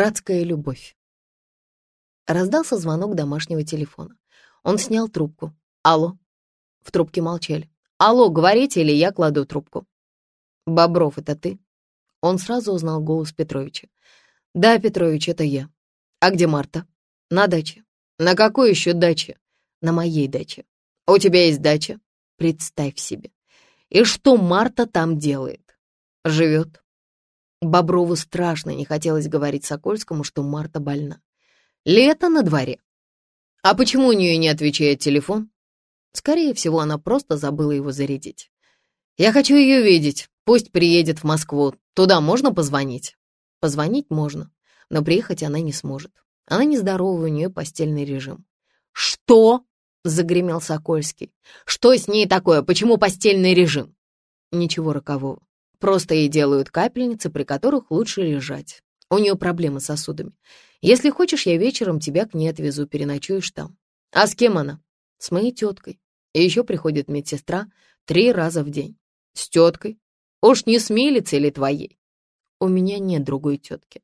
Братская любовь. Раздался звонок домашнего телефона. Он снял трубку. «Алло». В трубке молчали. «Алло, говорите, или я кладу трубку?» «Бобров, это ты?» Он сразу узнал голос Петровича. «Да, Петрович, это я. А где Марта?» «На даче». «На какой еще даче?» «На моей даче». «У тебя есть дача?» «Представь себе». «И что Марта там делает?» «Живет». Боброву страшно не хотелось говорить Сокольскому, что Марта больна. Лето на дворе. А почему у нее не отвечает телефон? Скорее всего, она просто забыла его зарядить. Я хочу ее видеть. Пусть приедет в Москву. Туда можно позвонить? Позвонить можно, но приехать она не сможет. Она нездорова, у нее постельный режим. Что? Загремел Сокольский. Что с ней такое? Почему постельный режим? Ничего рокового. Просто ей делают капельницы, при которых лучше лежать. У нее проблемы с сосудами. Если хочешь, я вечером тебя к ней отвезу, переночуешь там. А с кем она? С моей теткой. И еще приходит медсестра три раза в день. С теткой? Уж не с милицей или твоей? У меня нет другой тетки.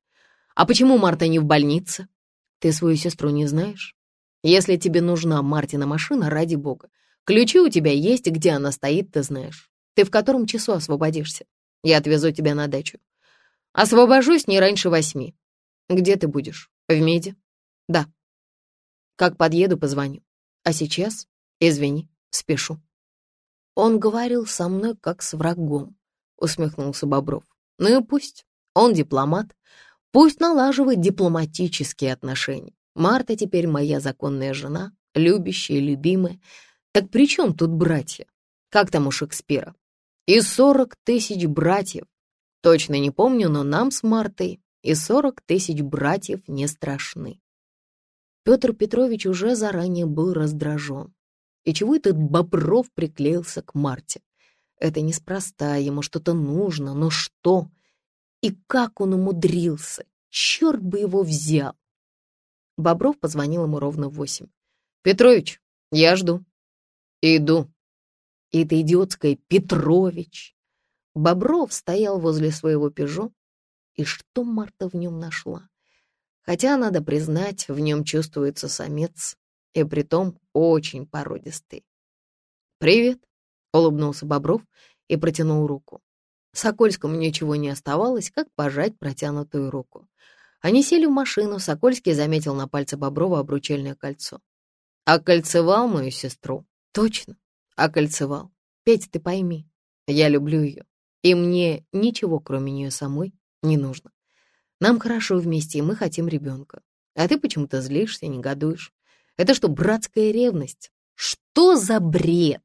А почему Марта не в больнице? Ты свою сестру не знаешь? Если тебе нужна Мартина машина, ради бога. Ключи у тебя есть, где она стоит, ты знаешь. Ты в котором часу освободишься? Я отвезу тебя на дачу. Освобожусь не раньше восьми. Где ты будешь? В меди? Да. Как подъеду, позвоню. А сейчас, извини, спешу. Он говорил со мной как с врагом, усмехнулся Бобров. Ну и пусть. Он дипломат. Пусть налаживает дипломатические отношения. Марта теперь моя законная жена, любящая, любимая. Так при чем тут братья? Как там у Шекспира? И сорок тысяч братьев. Точно не помню, но нам с Мартой и сорок тысяч братьев не страшны. Петр Петрович уже заранее был раздражен. И чего этот Бобров приклеился к Марте? Это неспроста, ему что-то нужно, но что? И как он умудрился? Черт бы его взял! Бобров позвонил ему ровно в восемь. «Петрович, я жду». «Иду». И это идиотское «Петрович». Бобров стоял возле своего «Пежо», и что Марта в нем нашла. Хотя, надо признать, в нем чувствуется самец, и притом очень породистый. «Привет», — улыбнулся Бобров и протянул руку. Сокольскому ничего не оставалось, как пожать протянутую руку. Они сели в машину, Сокольский заметил на пальце Боброва обручальное кольцо. «Окольцевал мою сестру?» «Точно, окольцевал. Петь, ты пойми, я люблю ее, и мне ничего, кроме нее самой, не нужно. Нам хорошо вместе, и мы хотим ребенка. А ты почему-то злишься, негодуешь. Это что, братская ревность? Что за бред?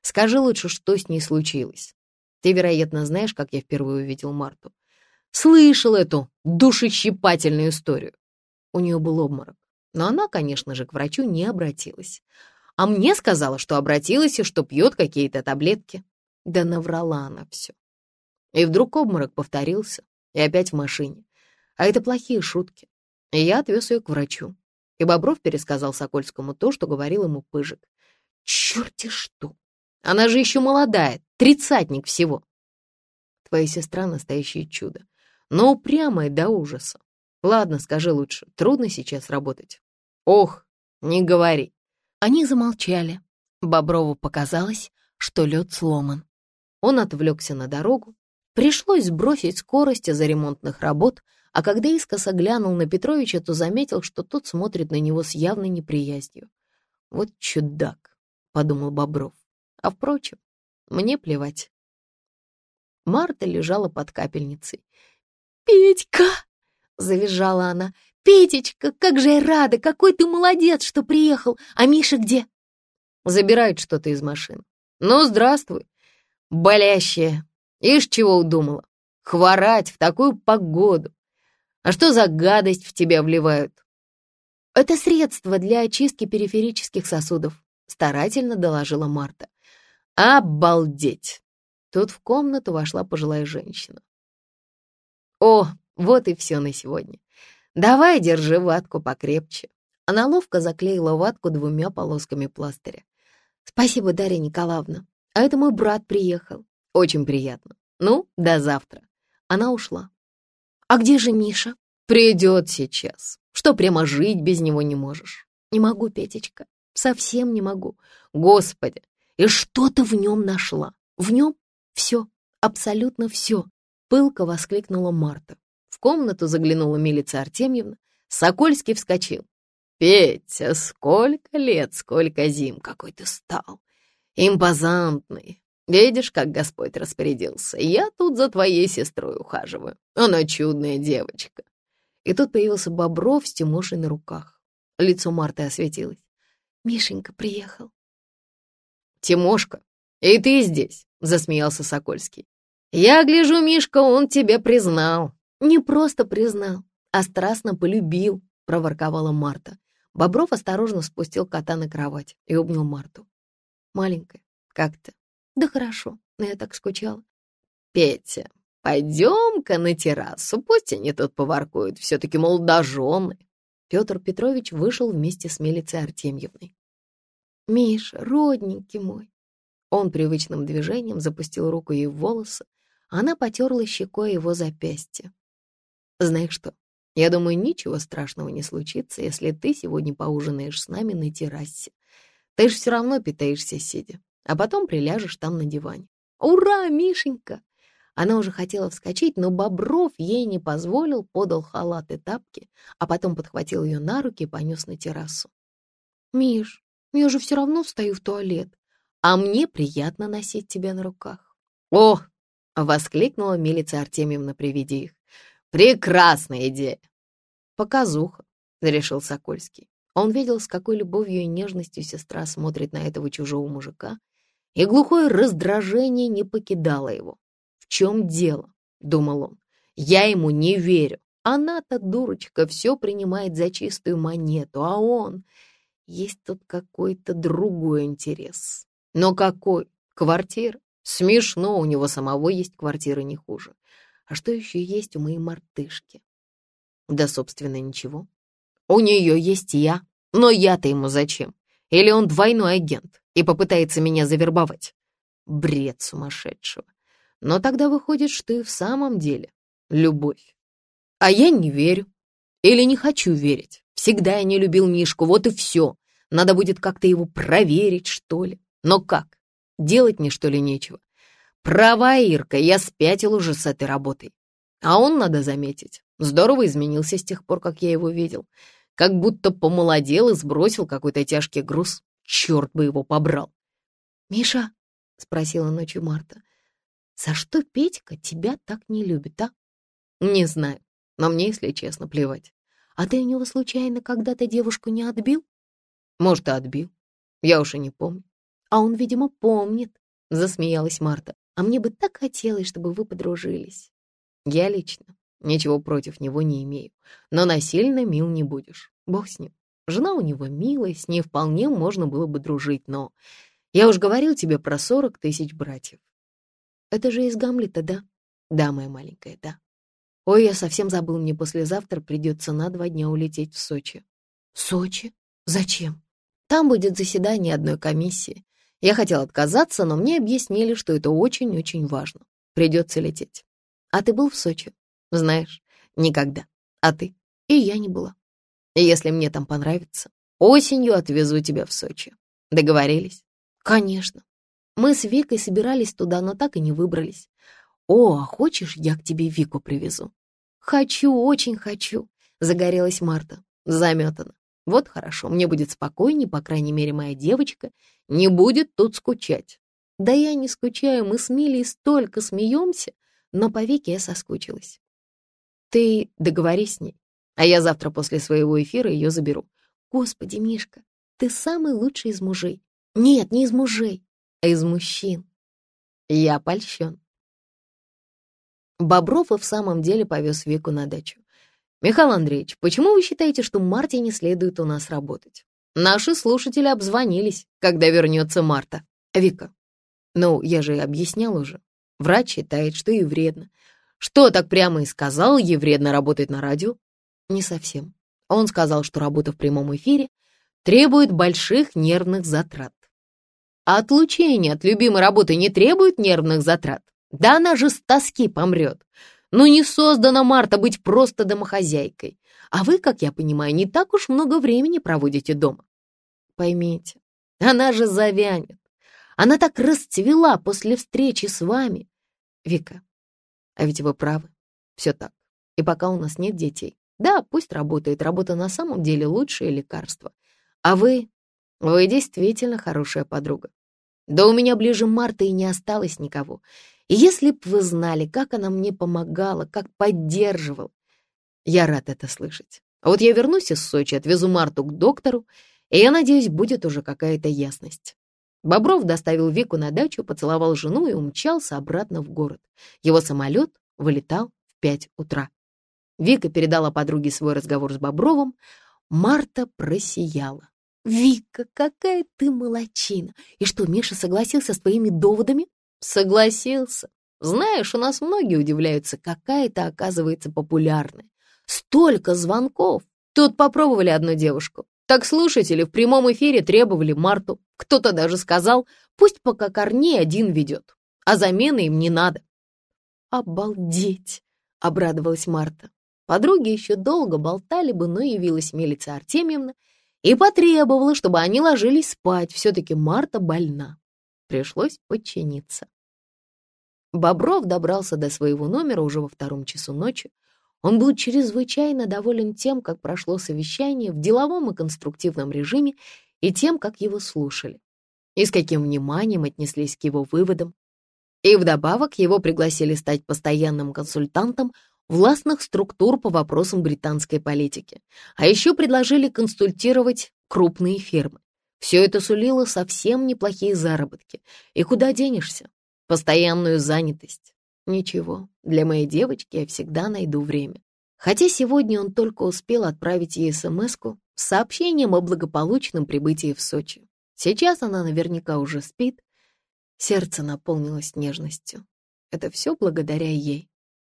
Скажи лучше, что с ней случилось. Ты, вероятно, знаешь, как я впервые увидел Марту. Слышал эту душещипательную историю. У нее был обморок. Но она, конечно же, к врачу не обратилась. А мне сказала, что обратилась и что пьет какие-то таблетки. Да наврала она все. И вдруг обморок повторился и опять в машине. А это плохие шутки. И я отвез ее к врачу. И Бобров пересказал Сокольскому то, что говорил ему Пыжик. Черти что! Она же еще молодая, тридцатник всего. Твоя сестра — настоящее чудо, но упрямая до ужаса. Ладно, скажи лучше, трудно сейчас работать. Ох, не говори. Они замолчали. Боброву показалось, что лед сломан. Он отвлекся на дорогу, Пришлось сбросить скорость из-за ремонтных работ, а когда искоса глянул на Петровича, то заметил, что тот смотрит на него с явной неприязнью. «Вот чудак», — подумал Бобров. «А впрочем, мне плевать». Марта лежала под капельницей. «Петька!» — завизжала она. «Петечка, как же я рада! Какой ты молодец, что приехал! А Миша где?» Забирают что-то из машины. «Ну, здравствуй, болящая!» Ишь, чего удумала? Хворать в такую погоду. А что за гадость в тебя вливают? Это средство для очистки периферических сосудов, старательно доложила Марта. Обалдеть! Тут в комнату вошла пожилая женщина. О, вот и все на сегодня. Давай, держи ватку покрепче. Она ловко заклеила ватку двумя полосками пластыря. Спасибо, Дарья Николаевна. А это мой брат приехал. Очень приятно. Ну, до завтра. Она ушла. А где же Миша? Придет сейчас. Что, прямо жить без него не можешь? Не могу, Петечка, совсем не могу. Господи, и что ты в нем нашла? В нем все, абсолютно все. Пылко воскликнула Марта. Комнату заглянула милица Артемьевна. Сокольский вскочил. «Петя, сколько лет, сколько зим, какой ты стал! Импозантный! Видишь, как Господь распорядился? Я тут за твоей сестрой ухаживаю. Она чудная девочка. И тут появился Бобров с Тимошей на руках. Лицо Марты осветилось. Мишенька приехал. «Тимошка, и ты здесь?» — засмеялся Сокольский. «Я гляжу, Мишка, он тебя признал». «Не просто признал, а страстно полюбил», — проворковала Марта. Бобров осторожно спустил кота на кровать и обнял Марту. «Маленькая, как ты?» «Да хорошо, но я так скучала». «Петя, Пойдем-ка на террасу, пусть они тут поваркуют, все-таки молодожены. Петр Петрович вышел вместе с Милицей Артемьевной. «Миша, родненький мой!» Он привычным движением запустил руку ей в волосы, она потерла щекой его запястье. «Знаешь что, я думаю, ничего страшного не случится, если ты сегодня поужинаешь с нами на террасе. Ты же все равно питаешься сидя, а потом приляжешь там на диване. Ура, Мишенька!» Она уже хотела вскочить, но Бобров ей не позволил, подал халат и тапки, а потом подхватил ее на руки и понес на террасу. «Миш, я же все равно встаю в туалет, а мне приятно носить тебя на руках». «О!» — воскликнула милица Артемьевна при виде их. «Прекрасная идея!» «Показуха», — решил Сокольский. Он видел, с какой любовью и нежностью сестра смотрит на этого чужого мужика, и глухое раздражение не покидало его. «В чем дело?» — думал он. «Я ему не верю. Она-то, дурочка, все принимает за чистую монету, а он... Есть тут какой-то другой интерес. Но какой? Квартира? Смешно, у него самого есть квартира не хуже. А что еще есть у моей мартышки? Да, собственно, ничего. У нее есть я, но я-то ему зачем? Или он двойной агент и попытается меня завербовать? Бред сумасшедшего. Но тогда выходит, что и в самом деле любовь. А я не верю. Или не хочу верить. Всегда я не любил Мишку, вот и все. Надо будет как-то его проверить, что ли. Но как? Делать мне, что ли, нечего? Права, Ирка, я спятил уже с этой работой. А он, надо заметить, здорово изменился с тех пор, как я его видел. Как будто помолодел и сбросил какой-то тяжкий груз. Черт бы его побрал. «Миша?» — спросила ночью Марта. За что Петька тебя так не любит, а? Не знаю, но мне, если честно, плевать. А ты у него случайно когда-то девушку не отбил? Может, и отбил. Я уж и не помню. А он, видимо, помнит, засмеялась Марта. А мне бы так хотелось, чтобы вы подружились. Я лично ничего против него не имею, но насильно мил не будешь. Бог с ним. Жена у него милая, с ней вполне можно было бы дружить, но... Я уж говорил тебе про сорок тысяч братьев. Это же из Гамлета, да? Да, моя маленькая, да. Ой, я совсем забыл, мне послезавтра придется на два дня улететь в Сочи. Сочи? Зачем? Там будет заседание одной комиссии. Я хотел отказаться, но мне объяснили, что это очень-очень важно. Придется лететь. А ты был в Сочи? Знаешь, никогда. А ты? И я не была. Если мне там понравится, осенью отвезу тебя в Сочи. Договорились? Конечно. Мы с Викой собирались туда, но так и не выбрались. О, а хочешь, я к тебе Вику привезу? Хочу, очень хочу, загорелась Марта. Заметана. Вот хорошо, мне будет спокойнее, по крайней мере, моя девочка не будет тут скучать. Да я не скучаю, мы с Милей столько смеемся, но по Вике я соскучилась. Ты договорись с ней, а я завтра после своего эфира ее заберу. Господи, Мишка, ты самый лучший из мужей. Нет, не из мужей, из мужчин. Я польщен. Бобров и в самом деле повез Вику на дачу. «Михаил Андреевич, почему вы считаете, что Марте не следует у нас работать? Наши слушатели обзвонились, когда вернется Марта. Вика, ну, я же объяснял уже. Врач считает, что ей вредно. Что, так прямо и сказал, ей вредно работать на радио? Не совсем. Он сказал, что работа в прямом эфире требует больших нервных затрат. А отлучение от любимой работы не требует нервных затрат. Да она же с тоски помрет. Ну не создана Марта быть просто домохозяйкой. А вы, как я понимаю, не так уж много времени проводите дома. Поймите, она же завянет. Она так расцвела после встречи с вами. Вика, а ведь вы правы. Все так. И пока у нас нет детей. Да, пусть работает. Работа на самом деле лучшее лекарство. А вы... Вы действительно хорошая подруга. Да у меня ближе Марта и не осталось никого. Если б вы знали, как она мне помогала, как поддерживала, я рад это слышать. А вот я вернусь из Сочи, отвезу Марту к доктору, и я надеюсь, будет уже какая-то ясность. Бобров доставил Вику на дачу, поцеловал жену и умчался обратно в город. Его самолет вылетал в пять утра. Вика передала подруге свой разговор с Бобровым. Марта просияла. «Вика, какая ты молочина! И что, Миша согласился с твоими доводами?» «Согласился. Знаешь, у нас многие удивляются, какая ты, оказывается, популярная. Столько звонков. Тут попробовали одну девушку. Так слушатели в прямом эфире требовали Марту. Кто-то даже сказал, пусть пока Корней один ведет, а замены им не надо. «Обалдеть!» — обрадовалась Марта. Подруги еще долго болтали бы, но явилась милица Артемьевна и потребовала, чтобы они ложились спать. Все-таки Марта больна. Пришлось подчиниться. Бобров добрался до своего номера уже во втором часу ночи. Он был чрезвычайно доволен тем, как прошло совещание в деловом и конструктивном режиме и тем, как его слушали, и с каким вниманием отнеслись к его выводам. И вдобавок его пригласили стать постоянным консультантом властных структур по вопросам британской политики, а еще предложили консультировать крупные фирмы. Все это сулило совсем неплохие заработки. И куда денешься? Постоянную занятость. Ничего, для моей девочки я всегда найду время. Хотя сегодня он только успел отправить ей смс с сообщением о благополучном прибытии в Сочи. Сейчас она наверняка уже спит. Сердце наполнилось нежностью. Это все благодаря ей.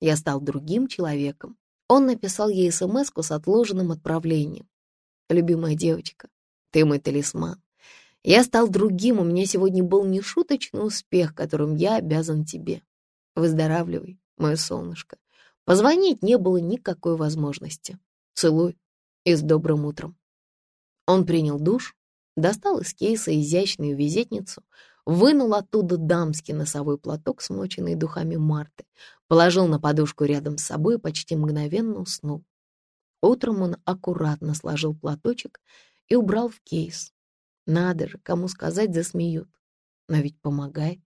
Я стал другим человеком. Он написал ей смс с отложенным отправлением. «Любимая девочка, ты мой талисман. Я стал другим, у меня сегодня был нешуточный успех, которым я обязан тебе. Выздоравливай, мое солнышко. Позвонить не было никакой возможности. Целуй и с добрым утром. Он принял душ, достал из кейса изящную визитницу, вынул оттуда дамский носовой платок, смоченный духами Марты, положил на подушку рядом с собой и почти мгновенно уснул. Утром он аккуратно сложил платочек и убрал в кейс. Надо же, кому сказать, засмеют. Но ведь помогает.